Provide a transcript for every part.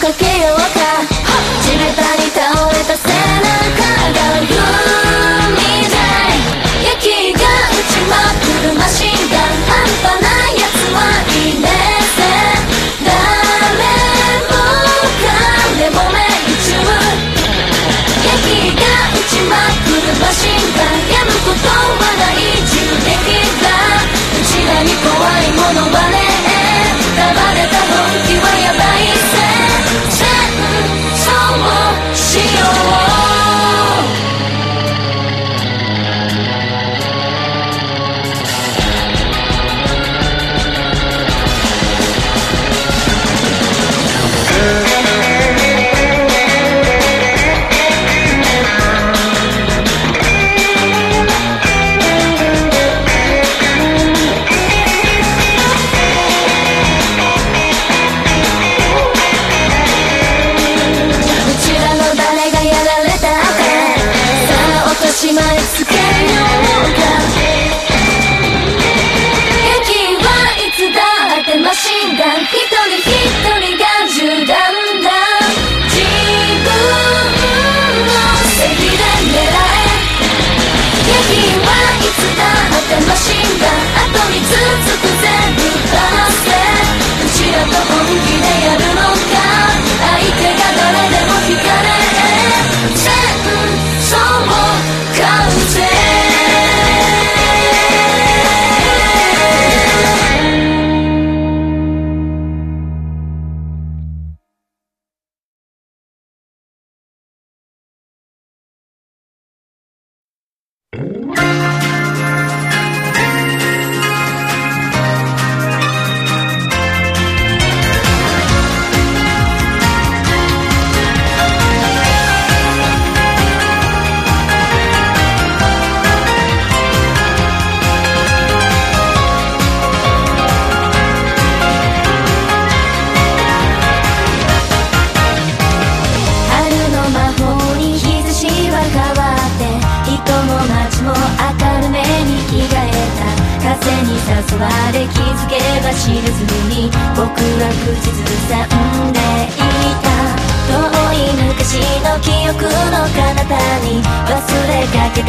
かけようか。地べたに倒れた背中がグミじゃい。雪が打ちまくるマシンガン。ハンパ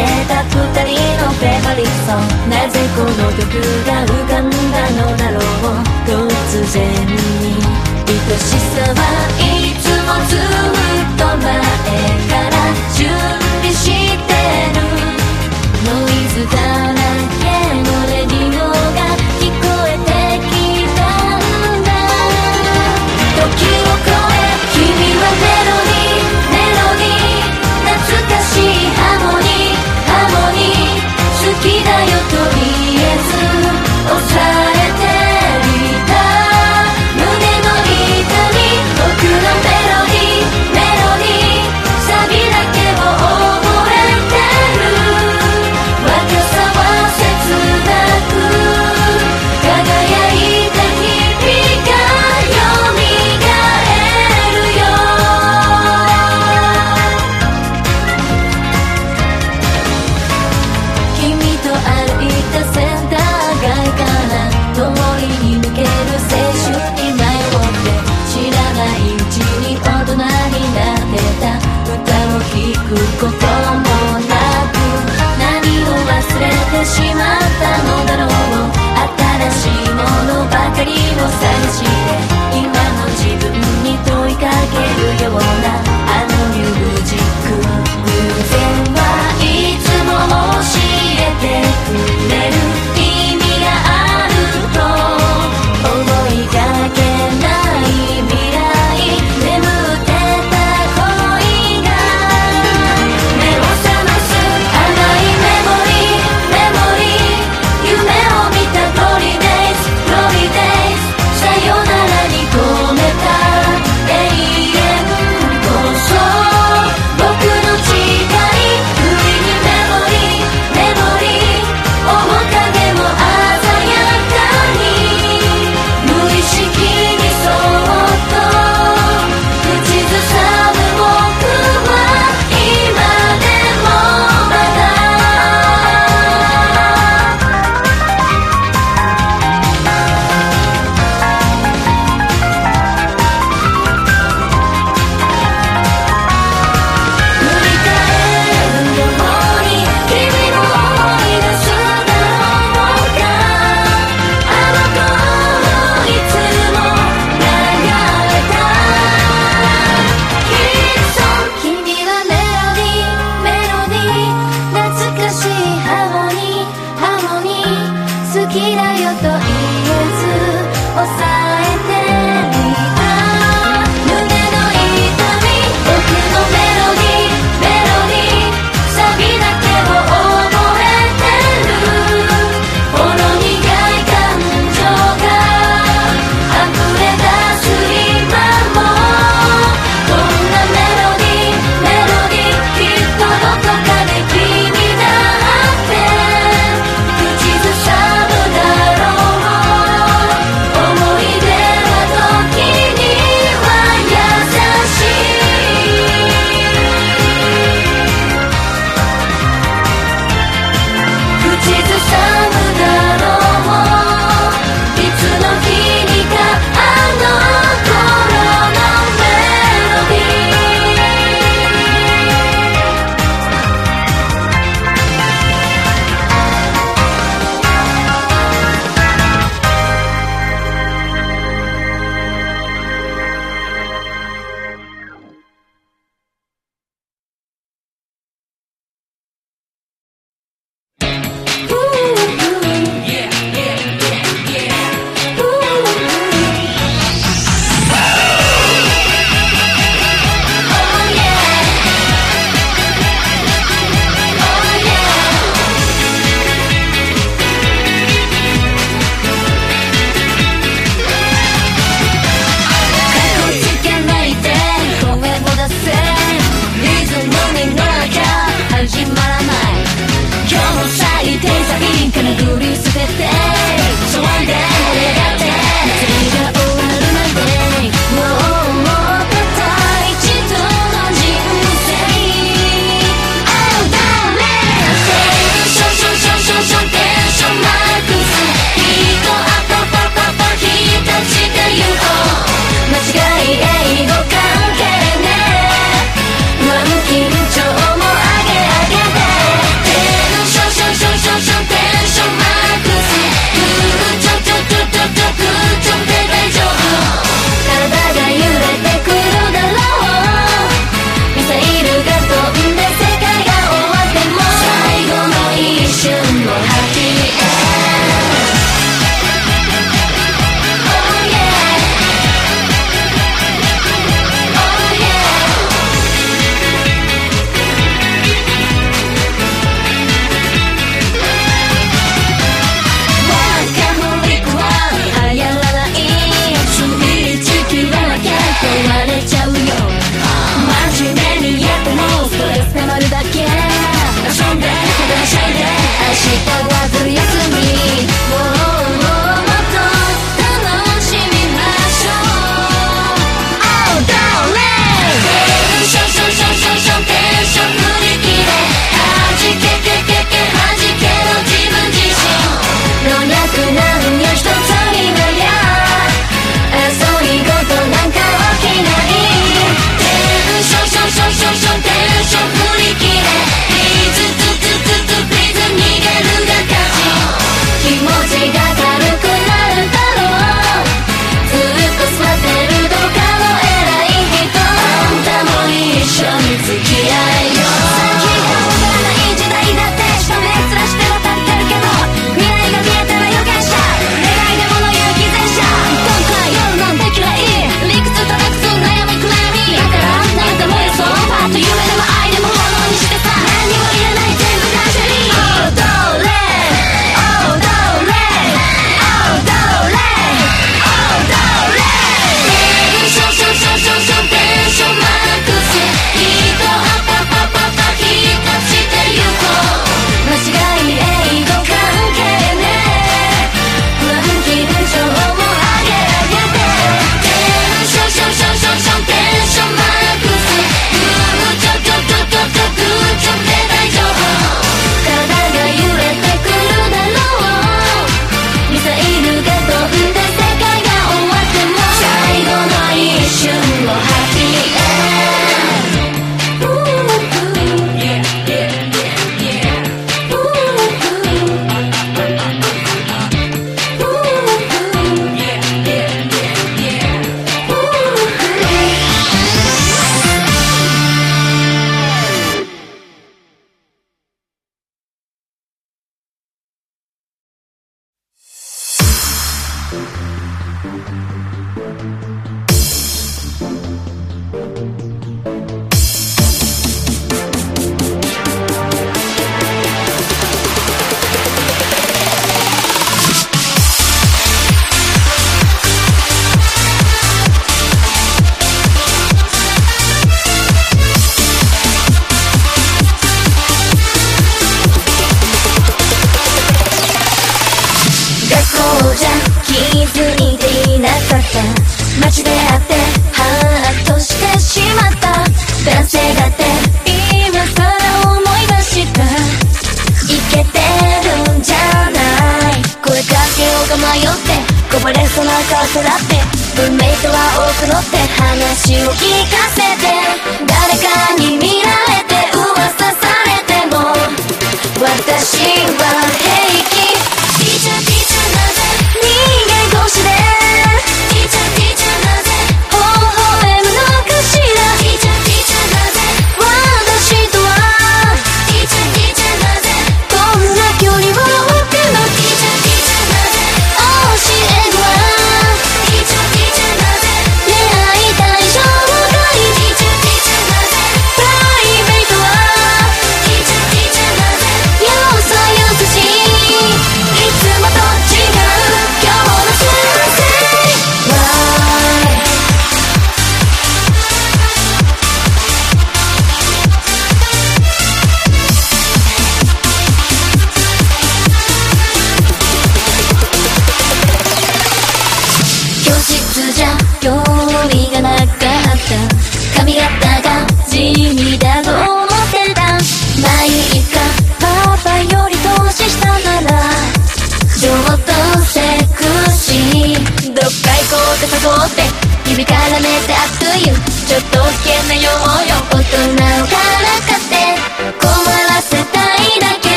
てた二人のフェアリーソンなぜこの曲が浮かんだのだろう。突然に愛しさはいつもずっと前か